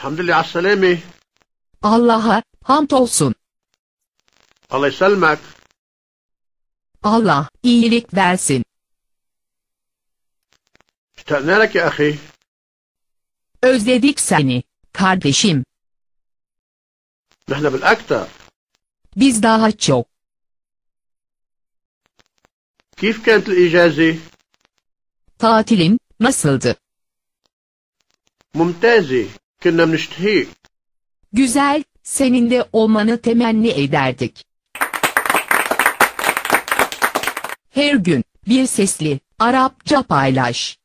Hamdülillah Aleyhi Allah'a hamd olsun. Aleyhisselmek. Allah iyilik versin. İşte ki ahi? Özledik seni, kardeşim. Nehne bil aktar. Biz daha çok. Kif kent icazi? Tatilim nasıldı? Mumtazi. كنا بنشتهيك Güzel, senin de olmanı temenni ederdik. Her gün bir sesli Arapça paylaş.